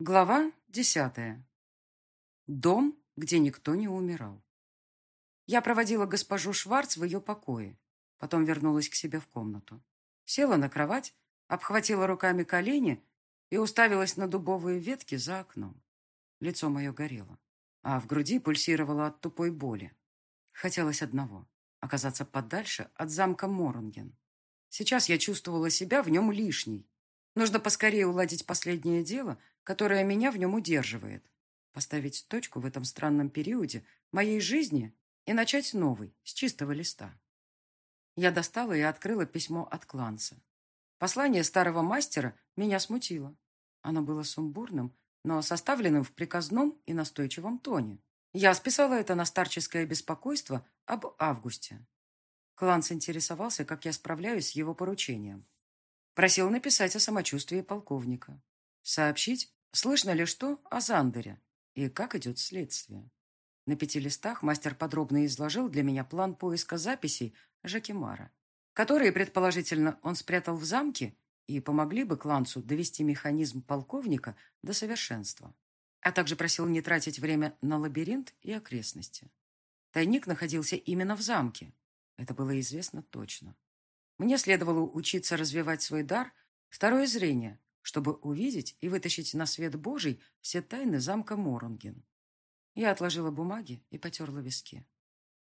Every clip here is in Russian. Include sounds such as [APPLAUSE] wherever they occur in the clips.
Глава десятая. Дом, где никто не умирал. Я проводила госпожу Шварц в ее покое, потом вернулась к себе в комнату. Села на кровать, обхватила руками колени и уставилась на дубовые ветки за окном. Лицо мое горело, а в груди пульсировало от тупой боли. Хотелось одного — оказаться подальше от замка Моронген. Сейчас я чувствовала себя в нем лишней. Нужно поскорее уладить последнее дело — которая меня в нем удерживает. Поставить точку в этом странном периоде моей жизни и начать новый, с чистого листа. Я достала и открыла письмо от Кланца. Послание старого мастера меня смутило. Оно было сумбурным, но составленным в приказном и настойчивом тоне. Я списала это на старческое беспокойство об Августе. Кланц интересовался, как я справляюсь с его поручением. Просил написать о самочувствии полковника. Сообщить, Слышно ли что о Зандере и как идет следствие? На пяти листах мастер подробно изложил для меня план поиска записей Жакимара, которые, предположительно, он спрятал в замке и помогли бы Кланцу довести механизм полковника до совершенства, а также просил не тратить время на лабиринт и окрестности. Тайник находился именно в замке. Это было известно точно. Мне следовало учиться развивать свой дар, второе зрение, чтобы увидеть и вытащить на свет Божий все тайны замка Моронген. Я отложила бумаги и потерла виски.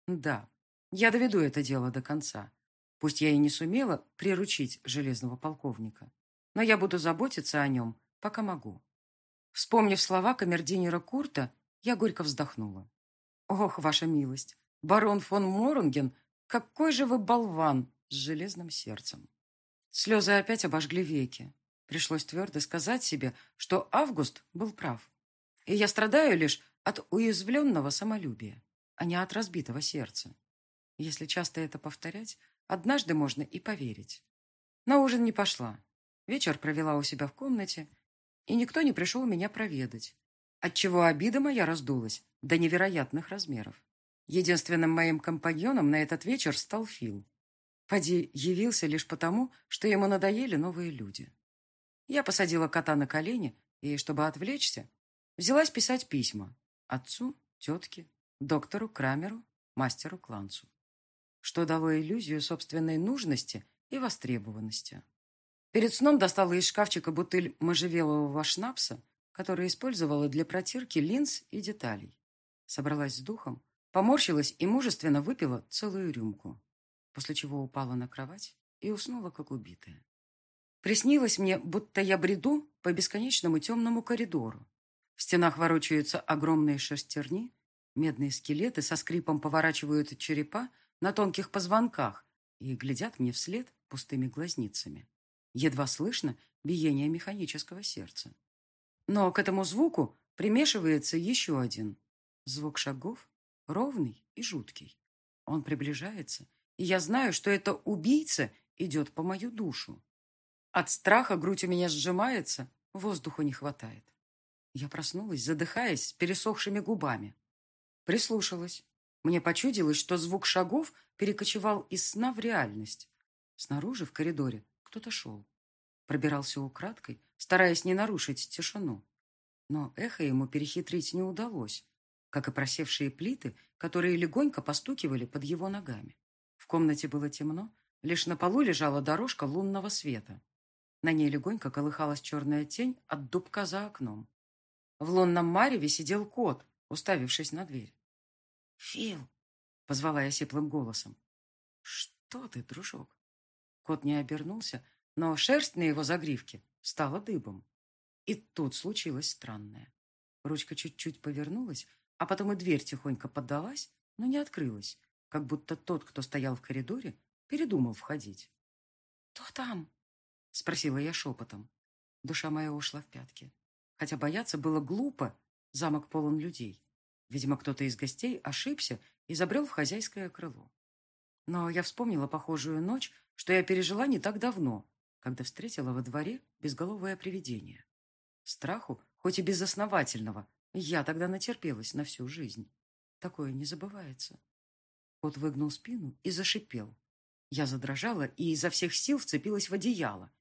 Да, я доведу это дело до конца. Пусть я и не сумела приручить железного полковника, но я буду заботиться о нем, пока могу. Вспомнив слова камердинера Курта, я горько вздохнула. Ох, ваша милость, барон фон Моронген, какой же вы болван с железным сердцем. Слезы опять обожгли веки. Пришлось твердо сказать себе, что Август был прав. И я страдаю лишь от уязвленного самолюбия, а не от разбитого сердца. Если часто это повторять, однажды можно и поверить. На ужин не пошла. Вечер провела у себя в комнате, и никто не пришел меня проведать, отчего обида моя раздулась до невероятных размеров. Единственным моим компаньоном на этот вечер стал Фил. Пади явился лишь потому, что ему надоели новые люди. Я посадила кота на колени и, чтобы отвлечься, взялась писать письма отцу, тетке, доктору Крамеру, мастеру Кланцу, что дало иллюзию собственной нужности и востребованности. Перед сном достала из шкафчика бутыль можжевелового шнапса, который использовала для протирки линз и деталей. Собралась с духом, поморщилась и мужественно выпила целую рюмку, после чего упала на кровать и уснула, как убитая. Приснилось мне, будто я бреду по бесконечному темному коридору. В стенах ворочаются огромные шестерни, медные скелеты со скрипом поворачивают черепа на тонких позвонках и глядят мне вслед пустыми глазницами. Едва слышно биение механического сердца. Но к этому звуку примешивается еще один. Звук шагов, ровный и жуткий. Он приближается, и я знаю, что это убийца идет по мою душу. От страха грудь у меня сжимается, воздуху не хватает. Я проснулась, задыхаясь, с пересохшими губами. Прислушалась. Мне почудилось, что звук шагов перекочевал из сна в реальность. Снаружи, в коридоре, кто-то шел. Пробирался украдкой, стараясь не нарушить тишину. Но эхо ему перехитрить не удалось, как и просевшие плиты, которые легонько постукивали под его ногами. В комнате было темно, лишь на полу лежала дорожка лунного света. На ней легонько колыхалась черная тень от дубка за окном. В лунном мареве сидел кот, уставившись на дверь. «Фил!» — позвала я сиплым голосом. «Что ты, дружок?» Кот не обернулся, но шерсть на его загривке стала дыбом. И тут случилось странное. Ручка чуть-чуть повернулась, а потом и дверь тихонько поддалась, но не открылась, как будто тот, кто стоял в коридоре, передумал входить. «Кто там?» Спросила я шепотом. Душа моя ушла в пятки. Хотя бояться было глупо. Замок полон людей. Видимо, кто-то из гостей ошибся и забрел в хозяйское крыло. Но я вспомнила похожую ночь, что я пережила не так давно, когда встретила во дворе безголовое привидение. Страху, хоть и безосновательного, я тогда натерпелась на всю жизнь. Такое не забывается. Кот выгнул спину и зашипел. Я задрожала и изо всех сил вцепилась в одеяло,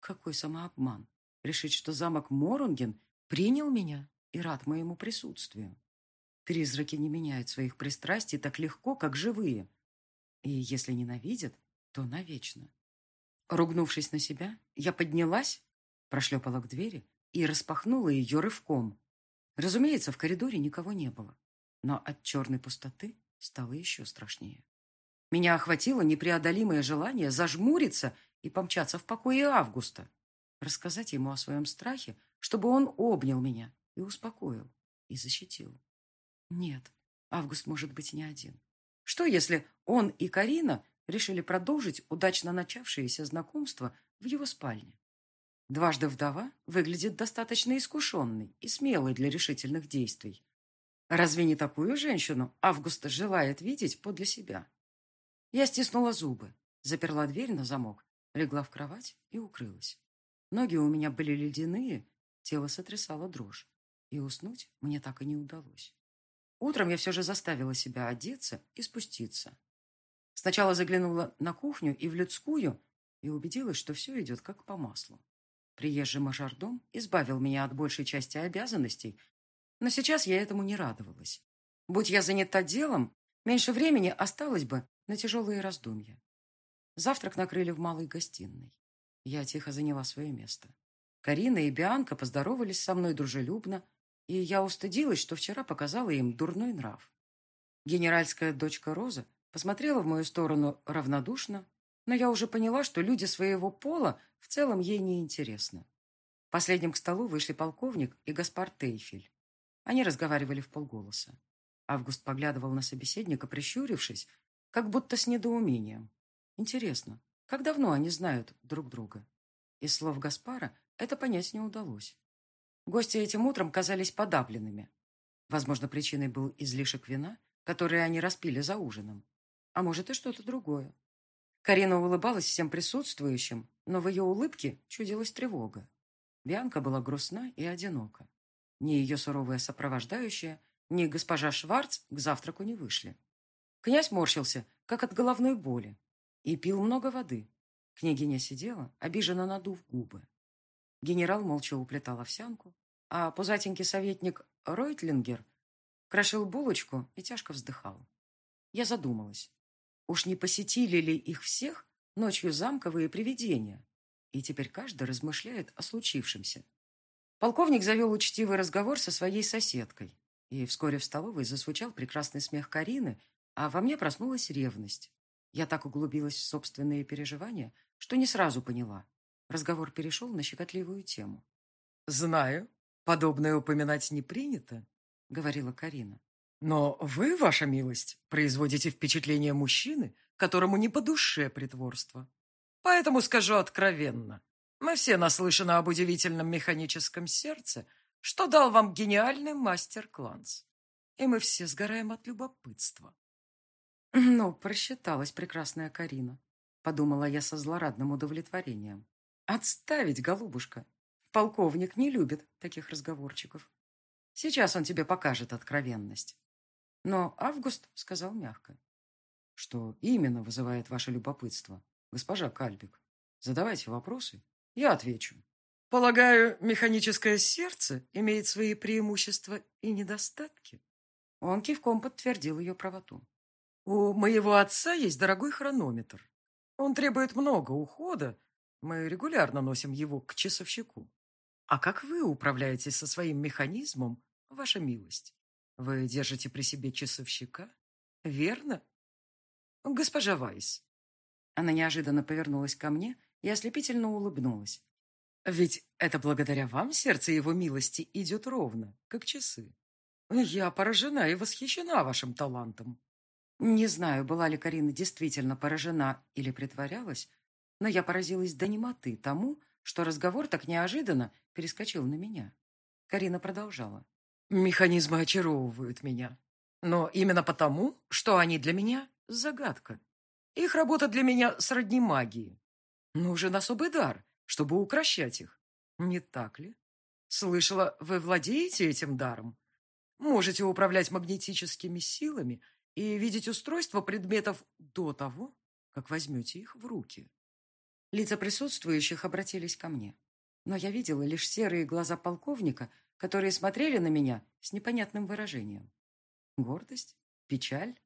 какой самообман. Решить, что замок Моронген принял меня и рад моему присутствию. Призраки не меняют своих пристрастий так легко, как живые. И если ненавидят, то навечно. Ругнувшись на себя, я поднялась, прошлепала к двери и распахнула ее рывком. Разумеется, в коридоре никого не было, но от черной пустоты стало еще страшнее. Меня охватило непреодолимое желание зажмуриться и помчаться в покое Августа, рассказать ему о своем страхе, чтобы он обнял меня и успокоил, и защитил. Нет, Август может быть не один. Что, если он и Карина решили продолжить удачно начавшееся знакомство в его спальне? Дважды вдова выглядит достаточно искушенной и смелой для решительных действий. Разве не такую женщину Августа желает видеть подле себя? Я стиснула зубы, заперла дверь на замок, легла в кровать и укрылась. Ноги у меня были ледяные, тело сотрясало дрожь, и уснуть мне так и не удалось. Утром я все же заставила себя одеться и спуститься. Сначала заглянула на кухню и в людскую и убедилась, что все идет как по маслу. Приезжий мажордом избавил меня от большей части обязанностей, но сейчас я этому не радовалась. Будь я занята делом, меньше времени осталось бы на тяжелые раздумья. Завтрак накрыли в малой гостиной. Я тихо заняла свое место. Карина и Бианка поздоровались со мной дружелюбно, и я устыдилась, что вчера показала им дурной нрав. Генеральская дочка Роза посмотрела в мою сторону равнодушно, но я уже поняла, что люди своего пола в целом ей не интересны. Последним к столу вышли полковник и Гаспар Тейфель. Они разговаривали в полголоса. Август поглядывал на собеседника, прищурившись, как будто с недоумением. Интересно, как давно они знают друг друга? Из слов Гаспара это понять не удалось. Гости этим утром казались подавленными. Возможно, причиной был излишек вина, который они распили за ужином. А может, и что-то другое. Карина улыбалась всем присутствующим, но в ее улыбке чудилась тревога. Бианка была грустна и одинока. Ни ее суровая сопровождающая, ни госпожа Шварц к завтраку не вышли. Князь морщился, как от головной боли, и пил много воды. Княгиня сидела, обиженно надув губы. Генерал молча уплетал овсянку, а пузатенький советник Ройтлингер крошил булочку и тяжко вздыхал. Я задумалась. Уж не посетили ли их всех ночью замковые привидения? И теперь каждый размышляет о случившемся. Полковник завел учтивый разговор со своей соседкой, и вскоре в столовой засвучал прекрасный смех Карины, а во мне проснулась ревность. Я так углубилась в собственные переживания, что не сразу поняла. Разговор перешел на щекотливую тему. «Знаю, подобное упоминать не принято», — говорила Карина. «Но вы, ваша милость, производите впечатление мужчины, которому не по душе притворство. Поэтому скажу откровенно. Мы все наслышаны об удивительном механическом сердце, что дал вам гениальный мастер-класс. И мы все сгораем от любопытства». [LAUGHS] «Ну, просчиталась прекрасная Карина», — подумала я со злорадным удовлетворением. Отставить, голубушка. Полковник не любит таких разговорчиков. Сейчас он тебе покажет откровенность. Но Август сказал мягко. Что именно вызывает ваше любопытство, госпожа Кальбик? Задавайте вопросы, я отвечу. Полагаю, механическое сердце имеет свои преимущества и недостатки? Он кивком подтвердил ее правоту. У моего отца есть дорогой хронометр. Он требует много ухода, мы регулярно носим его к часовщику. А как вы управляетесь со своим механизмом, ваша милость? Вы держите при себе часовщика? Верно? Госпожа Вайс. Она неожиданно повернулась ко мне и ослепительно улыбнулась. Ведь это благодаря вам сердце его милости идет ровно, как часы. Я поражена и восхищена вашим талантом. Не знаю, была ли Карина действительно поражена или притворялась, но я поразилась до немоты тому, что разговор так неожиданно перескочил на меня. Карина продолжала. «Механизмы очаровывают меня. Но именно потому, что они для меня загадка. Их работа для меня сродни магии. Нужен особый дар, чтобы укращать их. Не так ли? Слышала, вы владеете этим даром? Можете управлять магнетическими силами и видеть устройство предметов до того, как возьмете их в руки. Лица присутствующих обратились ко мне. Но я видела лишь серые глаза полковника, которые смотрели на меня с непонятным выражением. Гордость? Печаль?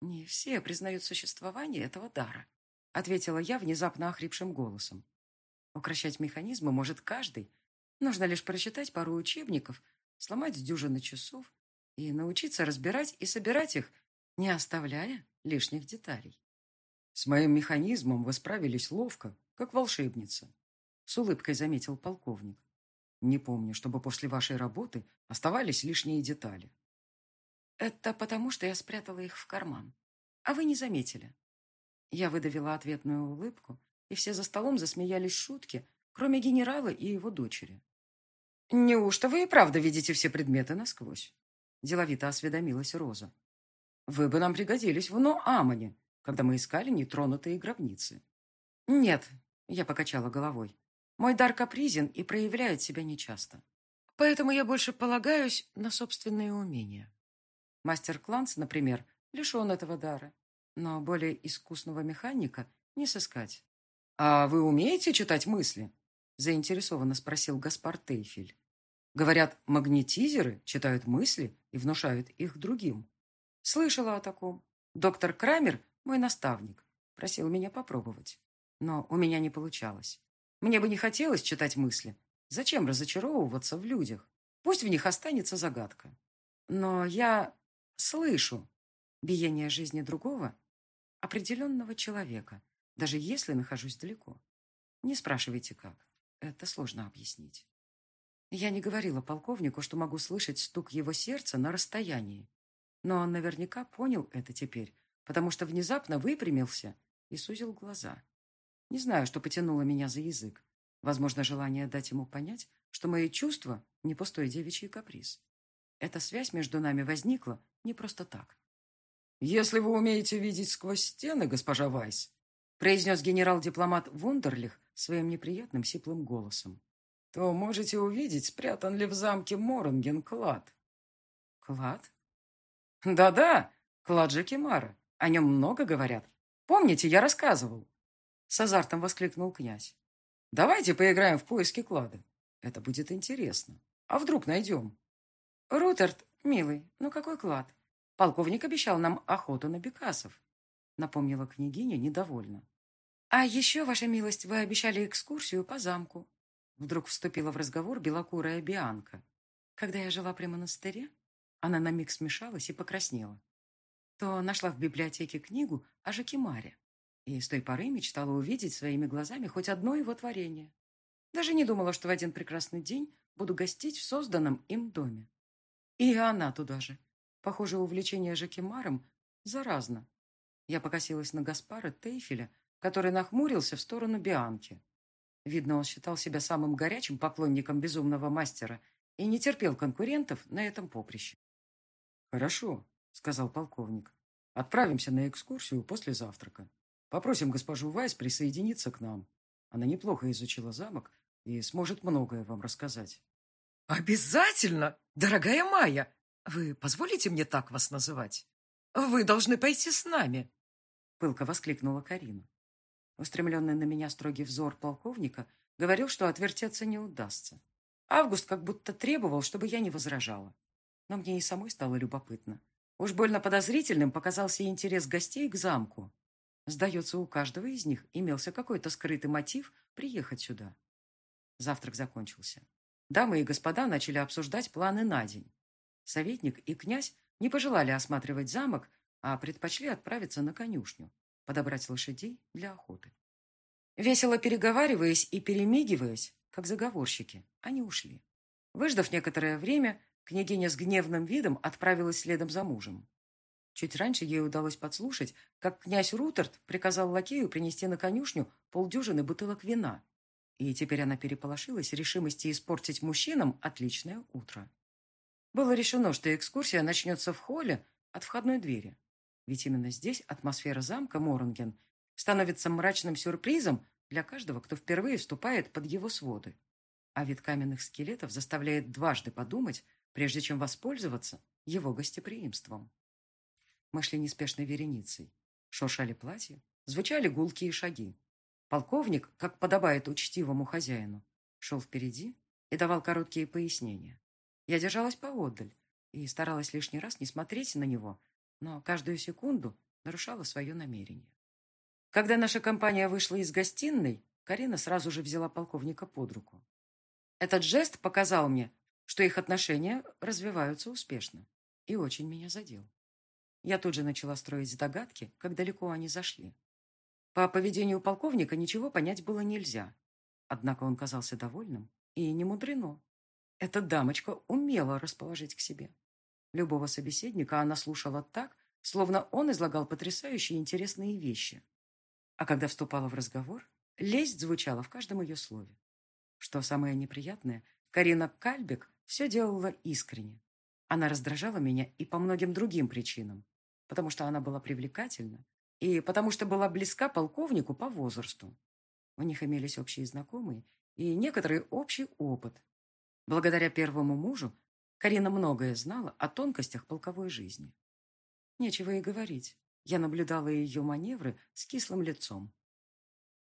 Не все признают существование этого дара, ответила я внезапно охрипшим голосом. Укращать механизмы может каждый. Нужно лишь прочитать пару учебников, сломать дюжины часов и научиться разбирать и собирать их, не оставляя лишних деталей. С моим механизмом вы справились ловко, как волшебница, с улыбкой заметил полковник. Не помню, чтобы после вашей работы оставались лишние детали. Это потому, что я спрятала их в карман. А вы не заметили. Я выдавила ответную улыбку, и все за столом засмеялись шутки, кроме генерала и его дочери. «Неужто вы и правда видите все предметы насквозь?» Деловито осведомилась Роза. «Вы бы нам пригодились в Ноамане, когда мы искали нетронутые гробницы». «Нет», — я покачала головой. «Мой дар капризен и проявляет себя нечасто. Поэтому я больше полагаюсь на собственные умения. Мастер Кланц, например, лишен этого дара, но более искусного механика не сыскать. «А вы умеете читать мысли?» – заинтересованно спросил Гаспар Тейфель. «Говорят, магнетизеры читают мысли и внушают их другим. Слышала о таком. Доктор Крамер, мой наставник, просил меня попробовать. Но у меня не получалось. Мне бы не хотелось читать мысли. Зачем разочаровываться в людях? Пусть в них останется загадка. Но я слышу биение жизни другого, определенного человека, даже если нахожусь далеко. Не спрашивайте, как. Это сложно объяснить. Я не говорила полковнику, что могу слышать стук его сердца на расстоянии. Но он наверняка понял это теперь, потому что внезапно выпрямился и сузил глаза. Не знаю, что потянуло меня за язык. Возможно, желание дать ему понять, что мои чувства — не пустой девичий каприз. Эта связь между нами возникла не просто так. «Если вы умеете видеть сквозь стены, госпожа Вайс, произнес генерал-дипломат Вундерлих своим неприятным сиплым голосом, то можете увидеть, спрятан ли в замке Моронген клад. Клад? Да-да, клад Жакимара. О нем много говорят. Помните, я рассказывал? С азартом воскликнул князь. Давайте поиграем в поиски клада. Это будет интересно. А вдруг найдем? Рутерт, милый, ну какой клад? Полковник обещал нам охоту на бекасов напомнила княгиня недовольно. «А еще, ваша милость, вы обещали экскурсию по замку». Вдруг вступила в разговор белокурая Бианка. Когда я жила при монастыре, она на миг смешалась и покраснела. То нашла в библиотеке книгу о Жакимаре. И с той поры мечтала увидеть своими глазами хоть одно его творение. Даже не думала, что в один прекрасный день буду гостить в созданном им доме. И она туда же. Похоже, увлечение Жакимаром заразно. Я покосилась на Гаспара Тейфеля, который нахмурился в сторону Бианки. Видно, он считал себя самым горячим поклонником безумного мастера и не терпел конкурентов на этом поприще. «Хорошо», — сказал полковник. «Отправимся на экскурсию после завтрака. Попросим госпожу Вайс присоединиться к нам. Она неплохо изучила замок и сможет многое вам рассказать». «Обязательно, дорогая Майя! Вы позволите мне так вас называть? Вы должны пойти с нами!» пылко воскликнула Карина. Устремленный на меня строгий взор полковника говорил, что отвертеться не удастся. Август как будто требовал, чтобы я не возражала. Но мне и самой стало любопытно. Уж больно подозрительным показался интерес гостей к замку. Сдается, у каждого из них имелся какой-то скрытый мотив приехать сюда. Завтрак закончился. Дамы и господа начали обсуждать планы на день. Советник и князь не пожелали осматривать замок, а предпочли отправиться на конюшню, подобрать лошадей для охоты. Весело переговариваясь и перемигиваясь, как заговорщики, они ушли. Выждав некоторое время, княгиня с гневным видом отправилась следом за мужем. Чуть раньше ей удалось подслушать, как князь Рутерт приказал лакею принести на конюшню полдюжины бутылок вина. И теперь она переполошилась решимости испортить мужчинам отличное утро. Было решено, что экскурсия начнется в холле от входной двери. Ведь именно здесь атмосфера замка Моронген становится мрачным сюрпризом для каждого, кто впервые вступает под его своды. А вид каменных скелетов заставляет дважды подумать, прежде чем воспользоваться его гостеприимством. Мы шли неспешной вереницей. Шуршали платья, звучали гулкие шаги. Полковник, как подобает учтивому хозяину, шел впереди и давал короткие пояснения. Я держалась поодаль и старалась лишний раз не смотреть на него, но каждую секунду нарушала свое намерение. Когда наша компания вышла из гостиной, Карина сразу же взяла полковника под руку. Этот жест показал мне, что их отношения развиваются успешно, и очень меня задел. Я тут же начала строить догадки, как далеко они зашли. По поведению полковника ничего понять было нельзя. Однако он казался довольным, и не мудрено. Эта дамочка умела расположить к себе. Любого собеседника она слушала так, словно он излагал потрясающие интересные вещи. А когда вступала в разговор, лесть звучала в каждом ее слове. Что самое неприятное, Карина Кальбек все делала искренне. Она раздражала меня и по многим другим причинам, потому что она была привлекательна и потому что была близка полковнику по возрасту. У них имелись общие знакомые и некоторый общий опыт. Благодаря первому мужу Карина многое знала о тонкостях полковой жизни. Нечего и говорить. Я наблюдала ее маневры с кислым лицом.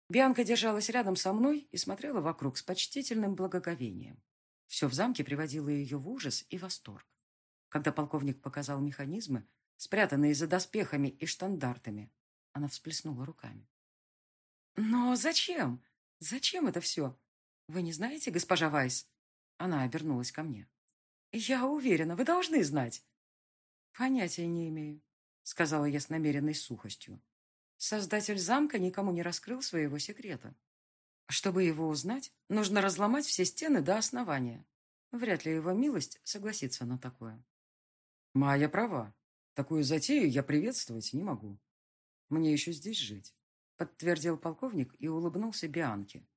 Бианка держалась рядом со мной и смотрела вокруг с почтительным благоговением. Все в замке приводило ее в ужас и восторг. Когда полковник показал механизмы, спрятанные за доспехами и штандартами, она всплеснула руками. «Но зачем? Зачем это все? Вы не знаете, госпожа Вайс?» Она обернулась ко мне. «Я уверена, вы должны знать». «Понятия не имею», — сказала я с намеренной сухостью. Создатель замка никому не раскрыл своего секрета. Чтобы его узнать, нужно разломать все стены до основания. Вряд ли его милость согласится на такое. Моя права. Такую затею я приветствовать не могу. Мне еще здесь жить, подтвердил полковник и улыбнулся Бианке.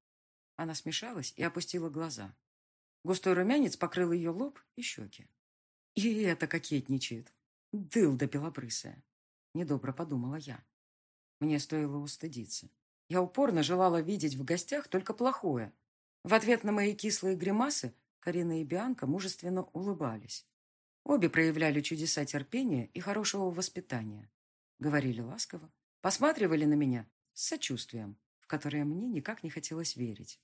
Она смешалась и опустила глаза. Густой румянец покрыл ее лоб и щеки. И это кокетничает. Дылда белобрысая. Недобро подумала я. Мне стоило устыдиться. Я упорно желала видеть в гостях только плохое. В ответ на мои кислые гримасы Карина и Бианка мужественно улыбались. Обе проявляли чудеса терпения и хорошего воспитания. Говорили ласково, посматривали на меня с сочувствием, в которое мне никак не хотелось верить.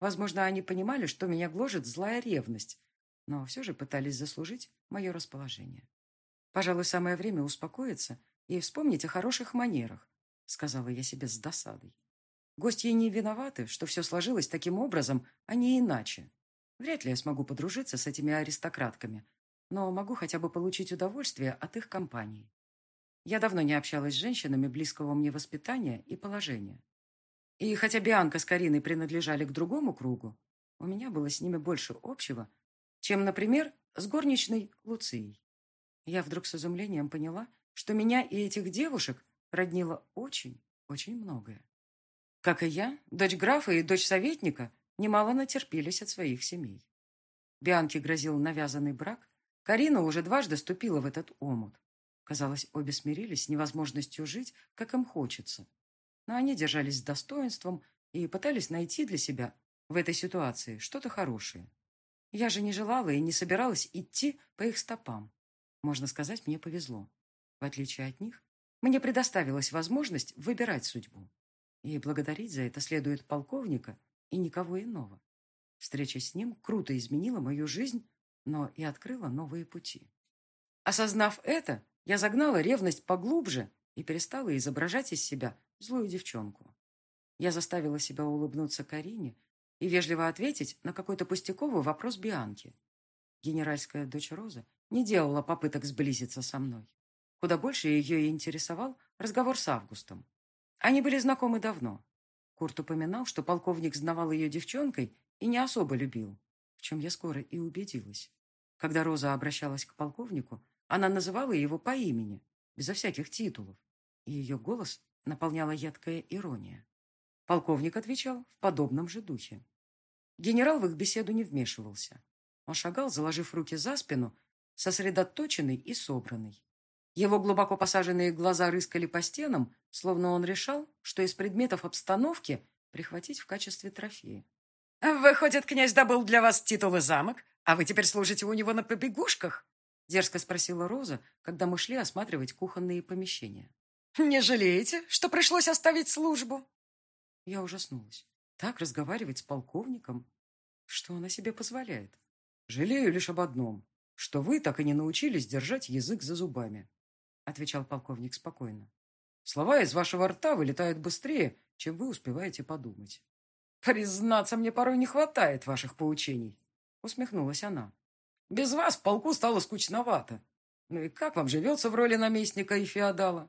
Возможно, они понимали, что меня гложет злая ревность, но все же пытались заслужить мое расположение. Пожалуй, самое время успокоиться и вспомнить о хороших манерах, сказала я себе с досадой. Гости не виноваты, что все сложилось таким образом, а не иначе. Вряд ли я смогу подружиться с этими аристократками, но могу хотя бы получить удовольствие от их компании. Я давно не общалась с женщинами близкого мне воспитания и положения. И хотя Бианка с Кариной принадлежали к другому кругу, у меня было с ними больше общего, чем, например, с горничной Луцией. Я вдруг с изумлением поняла, что меня и этих девушек роднило очень, очень многое. Как и я, дочь графа и дочь советника немало натерпелись от своих семей. Бианке грозил навязанный брак, Карина уже дважды ступила в этот омут. Казалось, обе смирились с невозможностью жить, как им хочется но они держались с достоинством и пытались найти для себя в этой ситуации что-то хорошее. Я же не желала и не собиралась идти по их стопам. Можно сказать, мне повезло. В отличие от них, мне предоставилась возможность выбирать судьбу. И благодарить за это следует полковника и никого иного. Встреча с ним круто изменила мою жизнь, но и открыла новые пути. Осознав это, я загнала ревность поглубже и перестала изображать из себя злую девчонку. Я заставила себя улыбнуться Карине и вежливо ответить на какой-то пустяковый вопрос Бианки. Генеральская дочь Роза не делала попыток сблизиться со мной. Куда больше ее интересовал разговор с Августом. Они были знакомы давно. Курт упоминал, что полковник знавал ее девчонкой и не особо любил, в чем я скоро и убедилась. Когда Роза обращалась к полковнику, она называла его по имени, безо всяких титулов, и ее голос наполняла едкая ирония. Полковник отвечал в подобном же духе. Генерал в их беседу не вмешивался. Он шагал, заложив руки за спину, сосредоточенный и собранный. Его глубоко посаженные глаза рыскали по стенам, словно он решал, что из предметов обстановки прихватить в качестве трофея. «Выходит, князь добыл для вас титул и замок, а вы теперь служите у него на побегушках?» дерзко спросила Роза, когда мы шли осматривать кухонные помещения. «Не жалеете, что пришлось оставить службу?» Я ужаснулась. Так разговаривать с полковником? Что она себе позволяет? Жалею лишь об одном. что вы так и не научились держать язык за зубами», отвечал полковник спокойно. «Слова из вашего рта вылетают быстрее, чем вы успеваете подумать». «Признаться, мне порой не хватает ваших поучений», усмехнулась она. «Без вас полку стало скучновато. Ну и как вам живется в роли наместника и феодала?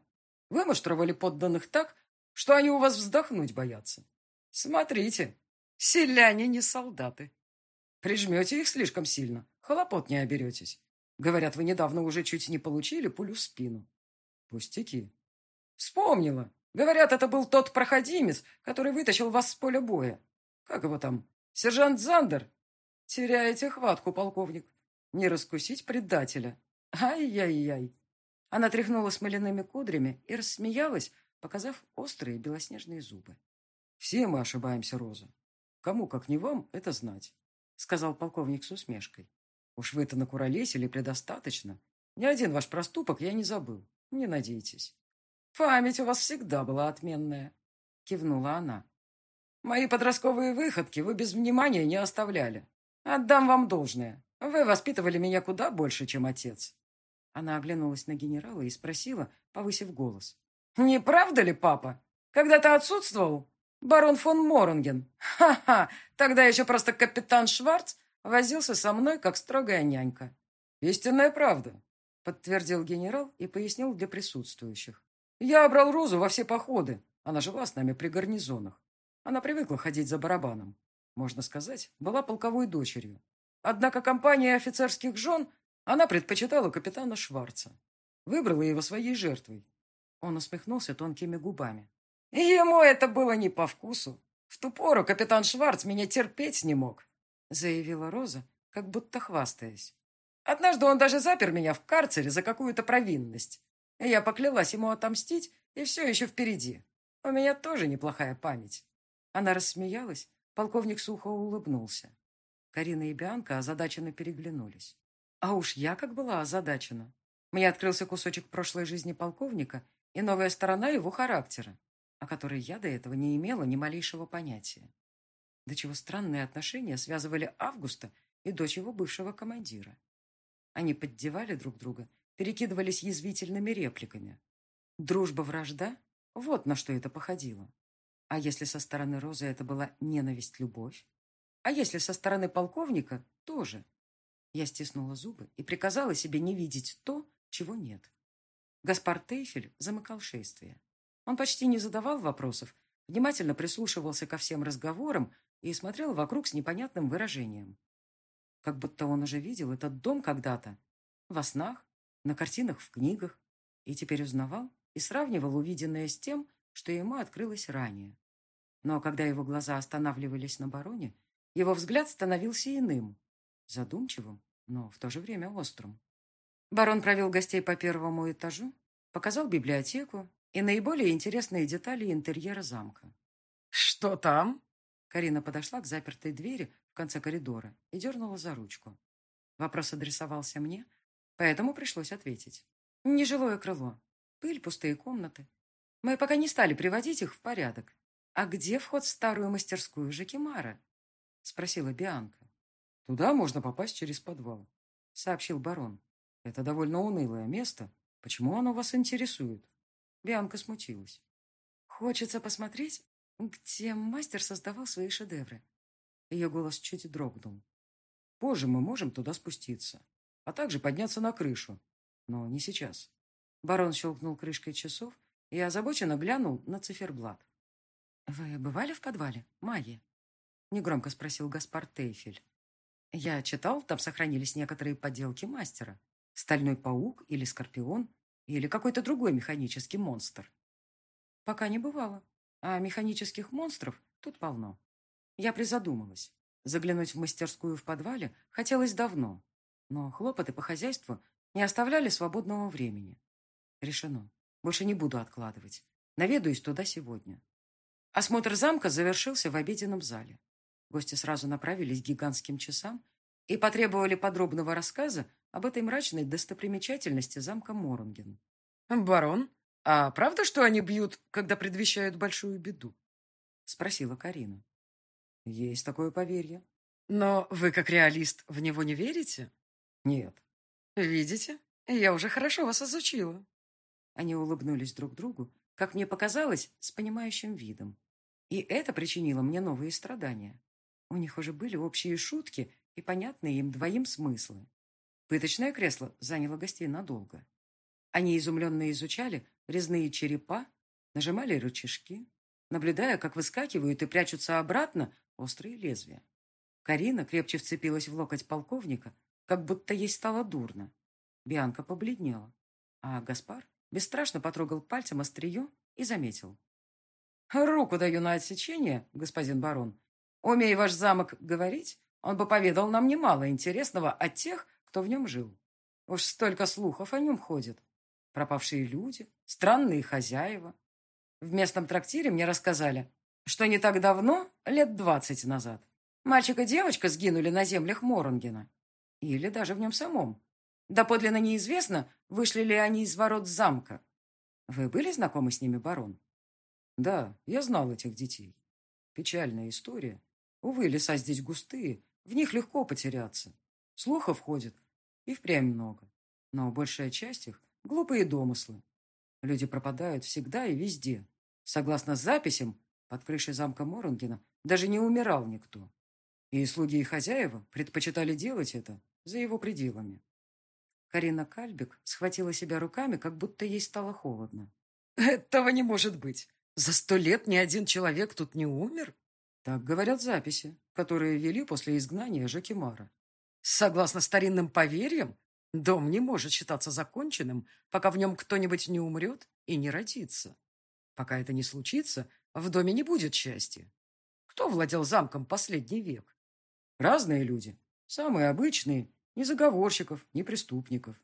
Вы муштровали подданных так, что они у вас вздохнуть боятся. Смотрите, селяне не солдаты. Прижмете их слишком сильно, хлопот не оберетесь. Говорят, вы недавно уже чуть не получили пулю в спину. Пустяки. Вспомнила. Говорят, это был тот проходимец, который вытащил вас с поля боя. Как его там? Сержант Зандер? Теряете хватку, полковник. Не раскусить предателя. Ай-яй-яй. Она тряхнула смоляными кудрями и рассмеялась, показав острые белоснежные зубы. «Все мы ошибаемся, Роза. Кому, как не вам, это знать», — сказал полковник с усмешкой. «Уж вы-то накуролесили предостаточно. Ни один ваш проступок я не забыл. Не надейтесь». «Память у вас всегда была отменная», — кивнула она. «Мои подростковые выходки вы без внимания не оставляли. Отдам вам должное. Вы воспитывали меня куда больше, чем отец». Она оглянулась на генерала и спросила, повысив голос. «Не правда ли, папа? Когда ты отсутствовал, барон фон Моронген, ха-ха, тогда еще просто капитан Шварц, возился со мной, как строгая нянька». «Истинная правда», — подтвердил генерал и пояснил для присутствующих. «Я брал Розу во все походы. Она жила с нами при гарнизонах. Она привыкла ходить за барабаном. Можно сказать, была полковой дочерью. Однако компания офицерских жен она предпочитала капитана Шварца. Выбрала его своей жертвой. Он усмехнулся тонкими губами. «Ему это было не по вкусу. В ту пору капитан Шварц меня терпеть не мог», заявила Роза, как будто хвастаясь. «Однажды он даже запер меня в карцере за какую-то провинность. Я поклялась ему отомстить, и все еще впереди. У меня тоже неплохая память». Она рассмеялась, полковник сухо улыбнулся. Карина и Бианка озадаченно переглянулись. А уж я как была озадачена. Мне открылся кусочек прошлой жизни полковника и новая сторона его характера, о которой я до этого не имела ни малейшего понятия. До чего странные отношения связывали Августа и дочь его бывшего командира. Они поддевали друг друга, перекидывались язвительными репликами. Дружба-вражда? Вот на что это походило. А если со стороны Розы это была ненависть-любовь? А если со стороны полковника – тоже. Я стиснула зубы и приказала себе не видеть то, чего нет. Гаспар Тейфель замыкал шествие. Он почти не задавал вопросов, внимательно прислушивался ко всем разговорам и смотрел вокруг с непонятным выражением. Как будто он уже видел этот дом когда-то, во снах, на картинах в книгах, и теперь узнавал и сравнивал увиденное с тем, что ему открылось ранее. Но когда его глаза останавливались на бароне, его взгляд становился иным, задумчивым, но в то же время острым. Барон провел гостей по первому этажу, показал библиотеку и наиболее интересные детали интерьера замка. «Что там?» Карина подошла к запертой двери в конце коридора и дернула за ручку. Вопрос адресовался мне, поэтому пришлось ответить. Нежилое крыло, пыль, пустые комнаты. Мы пока не стали приводить их в порядок. А где вход в старую мастерскую Жакимара? Спросила Бианка. Туда можно попасть через подвал, сообщил барон. Это довольно унылое место. Почему оно вас интересует? Бианка смутилась. Хочется посмотреть, где мастер создавал свои шедевры. Ее голос чуть дрогнул. Позже мы можем туда спуститься, а также подняться на крышу. Но не сейчас. Барон щелкнул крышкой часов и озабоченно глянул на циферблат. «Вы бывали в подвале, Майя?» Негромко спросил Гаспар Тейфель. Я читал, там сохранились некоторые поделки мастера. Стальной паук или скорпион, или какой-то другой механический монстр. Пока не бывало. А механических монстров тут полно. Я призадумалась. Заглянуть в мастерскую в подвале хотелось давно, но хлопоты по хозяйству не оставляли свободного времени. Решено. Больше не буду откладывать. Наведаюсь туда сегодня. Осмотр замка завершился в обеденном зале. Гости сразу направились к гигантским часам и потребовали подробного рассказа об этой мрачной достопримечательности замка Моронген. «Барон, а правда, что они бьют, когда предвещают большую беду?» — спросила Карина. «Есть такое поверье». «Но вы, как реалист, в него не верите?» «Нет. Видите, я уже хорошо вас изучила. Они улыбнулись друг другу, как мне показалось, с понимающим видом. И это причинило мне новые страдания. У них уже были общие шутки и понятные им двоим смыслы. Пыточное кресло заняло гостей надолго. Они изумленно изучали резные черепа, нажимали рычажки, наблюдая, как выскакивают и прячутся обратно острые лезвия. Карина крепче вцепилась в локоть полковника, как будто ей стало дурно. Бианка побледнела, а Гаспар бесстрашно потрогал пальцем острие и заметил. «Руку даю на отсечение, господин барон. Умей ваш замок говорить, он бы поведал нам немало интересного о тех, кто в нем жил. Уж столько слухов о нем ходит. Пропавшие люди, странные хозяева. В местном трактире мне рассказали, что не так давно, лет двадцать назад, мальчик и девочка сгинули на землях Моронгена. Или даже в нем самом. Доподлинно неизвестно, вышли ли они из ворот замка. Вы были знакомы с ними, барон? Да, я знал этих детей. Печальная история. Увы, леса здесь густые, в них легко потеряться. Слухов ходит, и впрямь много. Но большая часть их – глупые домыслы. Люди пропадают всегда и везде. Согласно записям, под крышей замка Моронгена даже не умирал никто. И слуги и хозяева предпочитали делать это за его пределами. Карина Кальбек схватила себя руками, как будто ей стало холодно. «Этого не может быть! За сто лет ни один человек тут не умер?» Так говорят записи, которые вели после изгнания Жакимара. Согласно старинным поверьям, дом не может считаться законченным, пока в нем кто-нибудь не умрет и не родится. Пока это не случится, в доме не будет счастья. Кто владел замком последний век? Разные люди. Самые обычные. Ни заговорщиков, ни преступников.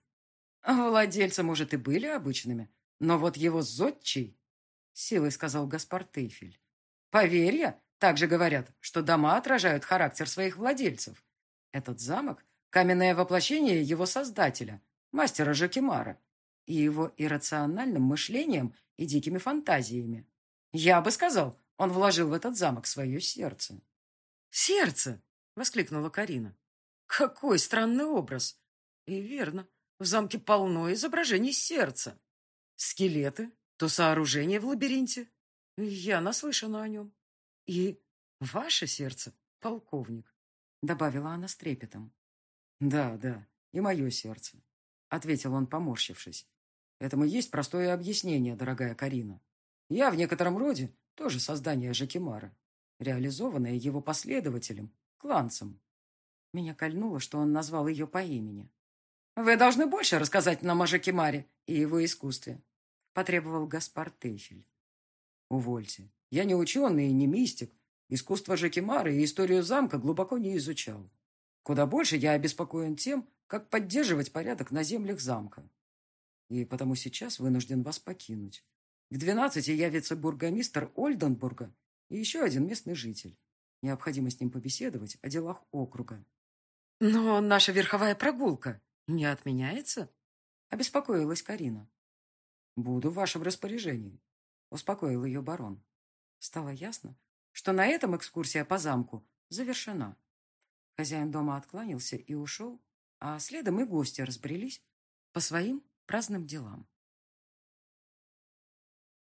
Владельцы, может, и были обычными, но вот его зодчий, — силой сказал Гаспар Тейфель. Поверья также говорят, что дома отражают характер своих владельцев. Этот замок — каменное воплощение его создателя, мастера Жакимара, и его иррациональным мышлением и дикими фантазиями. Я бы сказал, он вложил в этот замок свое сердце. «Сердце!» — воскликнула Карина. «Какой странный образ!» «И верно, в замке полно изображений сердца. Скелеты, то сооружение в лабиринте. Я наслышана о нем. И ваше сердце, полковник», — добавила она с трепетом. «Да, да, и мое сердце», — ответил он, поморщившись. «Этому есть простое объяснение, дорогая Карина. Я в некотором роде тоже создание Жакимара, реализованное его последователем, кланцем. Меня кольнуло, что он назвал ее по имени. «Вы должны больше рассказать нам о Жакимаре и его искусстве», потребовал Гаспар Тейфель. «Увольте. Я не ученый и не мистик. Искусство Жакимара и историю замка глубоко не изучал. Куда больше я обеспокоен тем, как поддерживать порядок на землях замка. И потому сейчас вынужден вас покинуть. К двенадцати явится бургомистр Ольденбурга и еще один местный житель. Необходимо с ним побеседовать о делах округа. «Но наша верховая прогулка не отменяется?» — обеспокоилась Карина. «Буду в вашем распоряжении», — успокоил ее барон. Стало ясно, что на этом экскурсия по замку завершена. Хозяин дома откланялся и ушел, а следом и гости разбрелись по своим праздным делам.